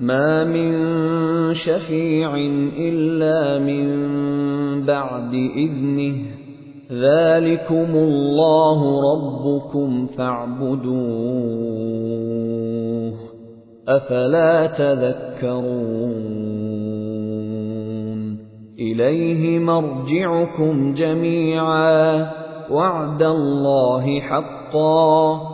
مَا مِن شَفِيعٍ إِلَّا مِن بَعْدِ إِذْنِهِ ۚ ذَٰلِكُمُ اللَّهُ رَبُّكُمْ فَاعْبُدُوهُ ۚ أَفَلَا تَذَكَّرُونَ إِلَيْهِ مَرْجِعُكُمْ جَمِيعًا ۖ وَعْدَ اللَّهِ حَقًّا ۚ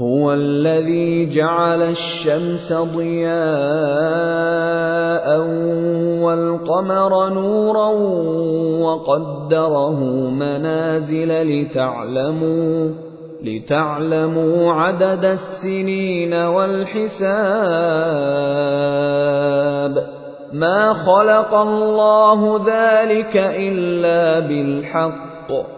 هُوَ الَّذِي جَعَلَ الشَّمْسَ ضِيَاءً وَالْقَمَرَ نُورًا وَقَدَّرَهُ مَنَازِلَ لِتَعْلَمُوا لِتَعْلَمُوا عَدَدَ السِّنِينَ وَالْحِسَابَ ۚ مَا خَلَقَ اللَّهُ ذَٰلِكَ إِلَّا بِالْحَقِّ ۚ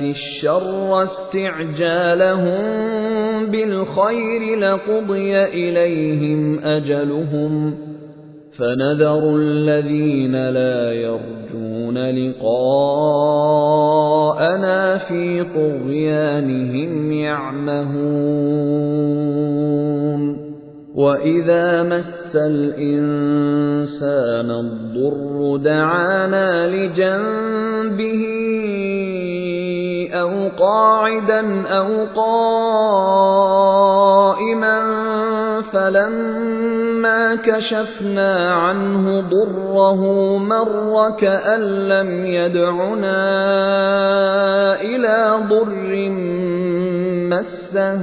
الشَّرَّ اسْتِعْجَالَهُم بِالْخَيْرِ لَقُضِيَ إِلَيْهِمْ أَجَلُهُمْ ۖ فَنَذَرُ الَّذِينَ لَا يَرْجُونَ لِقَاءَنَا فِي طُغْيَانِهِمْ يَعْمَهُونَ وَإِذَا مَسَّ الْإِنسَانَ الضُّرُّ دَعَانَا لِجَنبِهِ قاعدا أو قائما فلما كشفنا عنه ضره مر كأن لم يدعنا إلى ضر مسه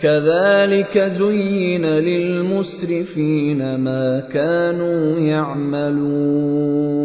كذلك زين للمسرفين ما كانوا يعملون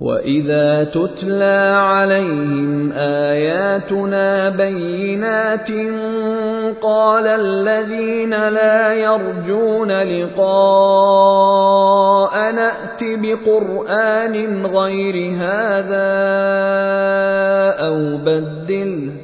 واذا تتلى عليهم اياتنا بينات قال الذين لا يرجون لقاء نات بقران غير هذا أو بدله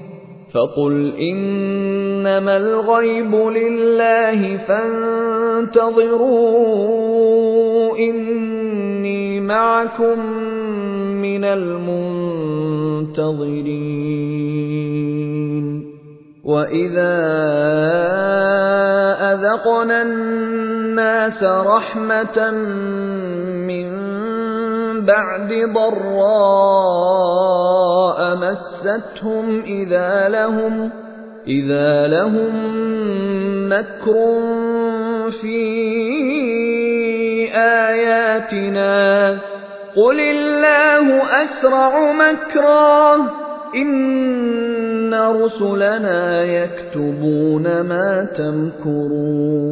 فقل إنما الغيب لله فانتظروا إني معكم من المنتظرين. وإذا أذقنا الناس رحمة من بعد ضراء مستهم إذا لهم إذا لهم مكر في آياتنا. قل الله أسرع مكرا إن رسلنا يكتبون ما تمكرون.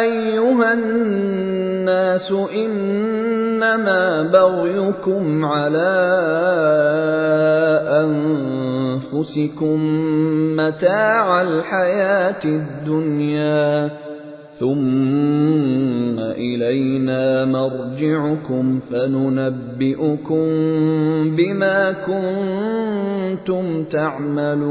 أَيُّهَا النَّاسُ إِنَّمَا بَغْيُكُمْ عَلَىٰ أَنفُسِكُم مَّتَاعَ الْحَيَاةِ الدُّنْيَا ثُمَّ إِلَيْنَا مَرْجِعُكُمْ فَنُنَبِّئُكُم بِمَا كُنتُمْ تَعْمَلُونَ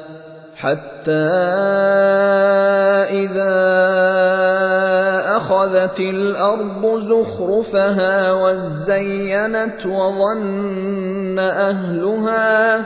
حتى إذا أخذت الأرض زخرفها وزينت وظن أهلها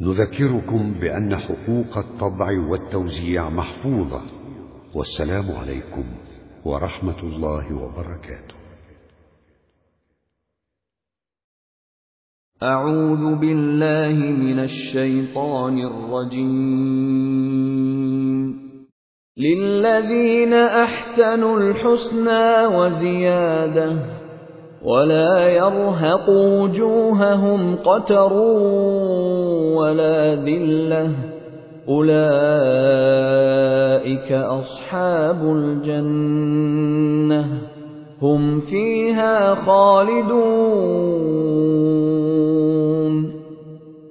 نذكركم بأن حقوق الطبع والتوزيع محفوظة. والسلام عليكم ورحمة الله وبركاته. أعوذ بالله من الشيطان الرجيم. للذين أحسنوا الحسنى وزيادة ولا يرهق وجوههم قتر ولا ذلة. أولئك أصحاب الجنة. هم فيها خالدون.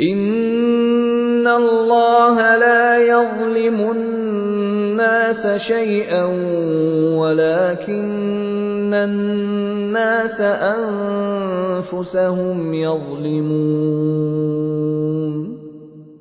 ان الله لا يظلم الناس شيئا ولكن الناس انفسهم يظلمون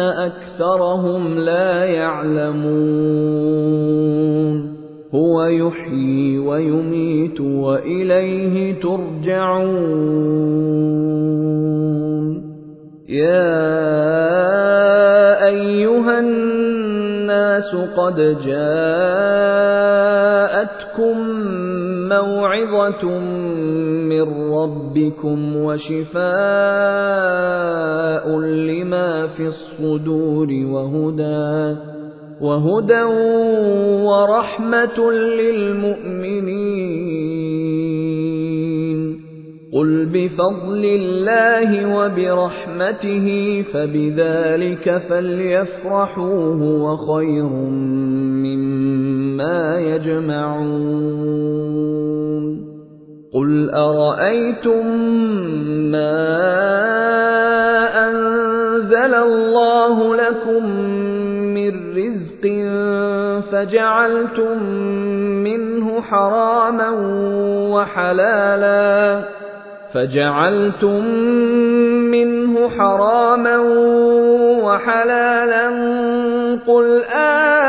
أكثرهم لا يعلمون. هو يحيي ويميت وإليه ترجعون. يا أيها الناس قد جاءتكم موعظة من ربكم وشفاء لما في الصدور وهدى وهدى ورحمة للمؤمنين. قل بفضل الله وبرحمته فبذلك فليفرحوا هو خير مما يجمعون. قل أرأيتم ما أنزل الله لكم من رزق فجعلتم منه حراما وحلالا فجعلتم منه حراما وحلالا قل آه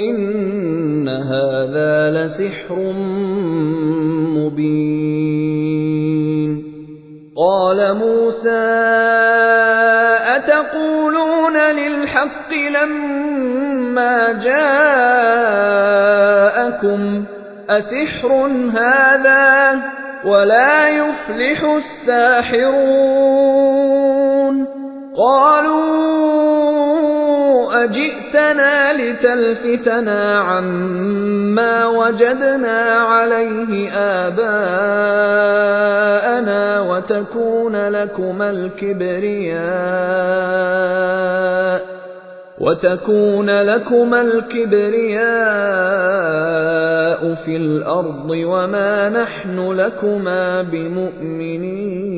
إن هذا لسحر مبين قال موسى أتقولون للحق لما جاءكم أسحر هذا ولا يفلح الساحرون قالوا أجئتنا لتلفتنا عما وجدنا عليه آباءنا وتكون لكما الكبرياء وتكون لكما الكبرياء في الأرض وما نحن لكما بمؤمنين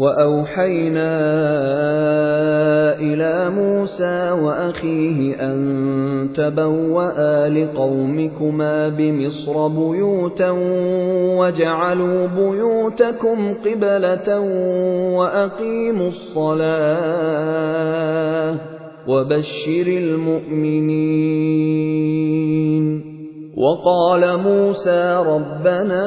وأوحينا إلى موسى وأخيه أن تبوأ لقومكما بمصر بيوتا واجعلوا بيوتكم قبلة وأقيموا الصلاة وبشر المؤمنين. وقال موسى ربنا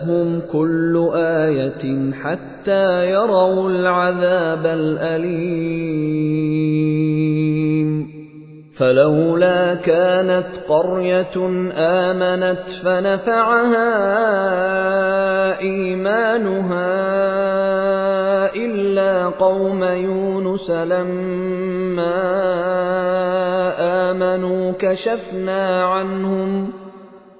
جاءتهم كل إيه حتى يروا العذاب الاليم فلولا كانت قريه امنت فنفعها ايمانها الا قوم يونس لما امنوا كشفنا عنهم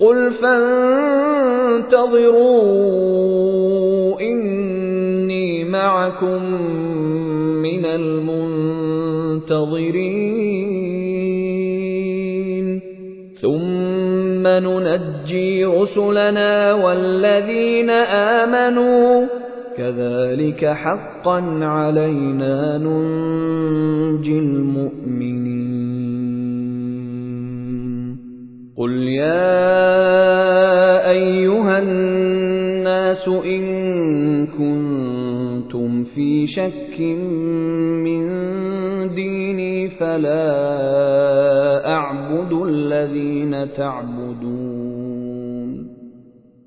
قل فانتظروا إني معكم من المنتظرين ثم ننجي رسلنا والذين آمنوا كذلك حقا علينا ننجي المؤمنين يا ايها الناس ان كنتم في شك من ديني فلا اعبد الذين تعبدون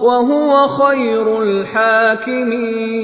وهو خير الحاكمين.